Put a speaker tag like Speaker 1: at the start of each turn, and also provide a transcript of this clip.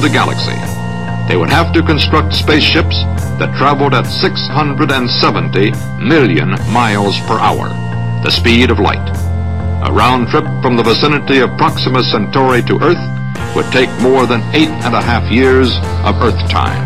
Speaker 1: the galaxy. They would have to construct spaceships that traveled at 670 million miles per hour, the speed of light. A round trip from the vicinity of Proxima Centauri to Earth would take more than eight and a half years of Earth time.